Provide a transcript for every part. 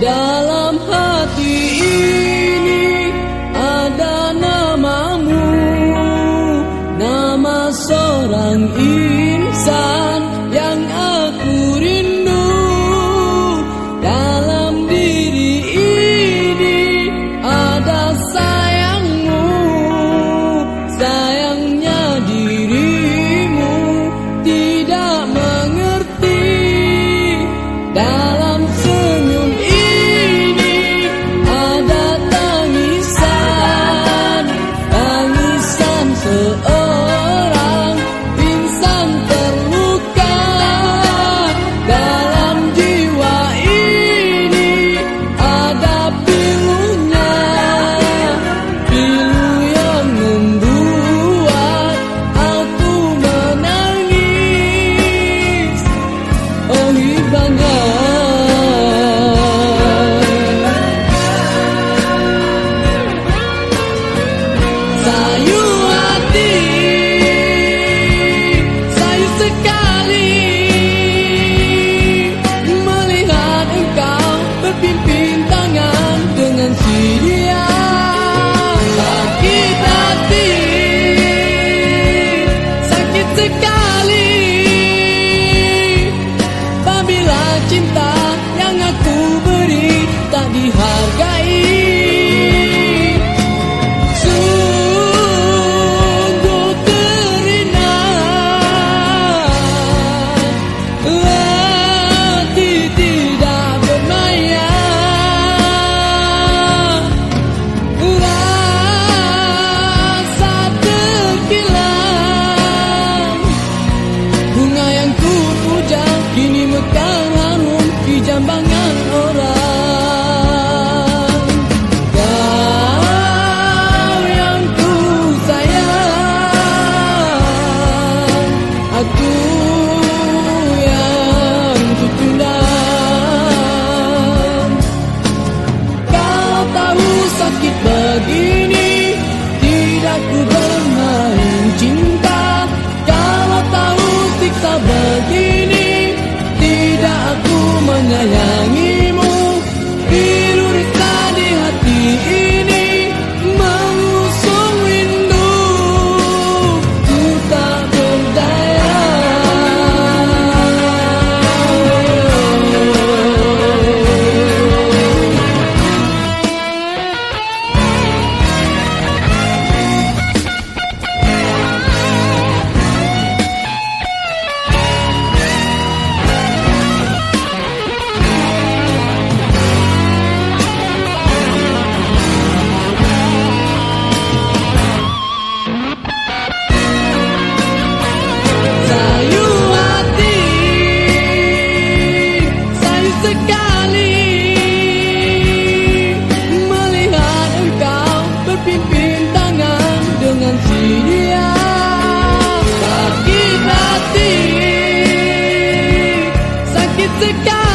dalam hati ini oh.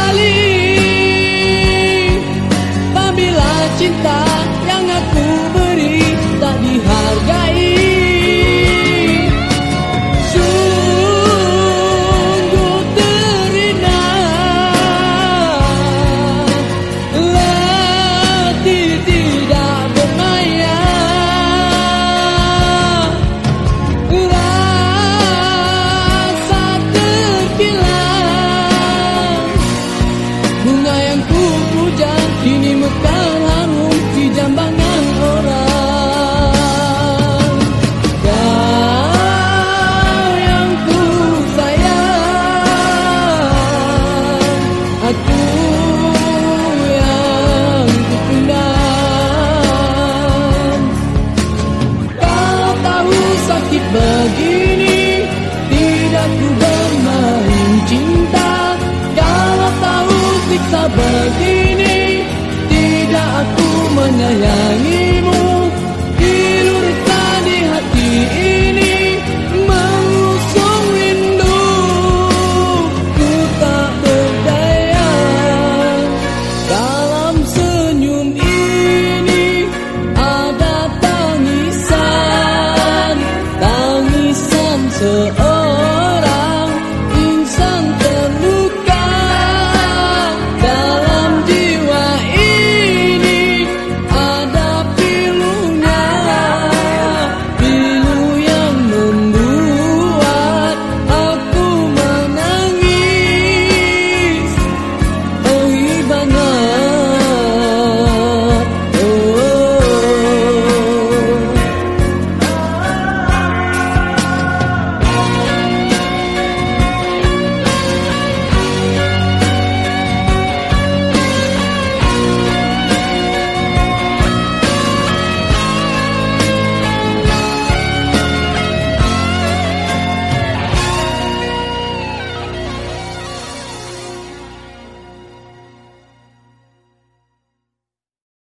Sekali Apabila cinta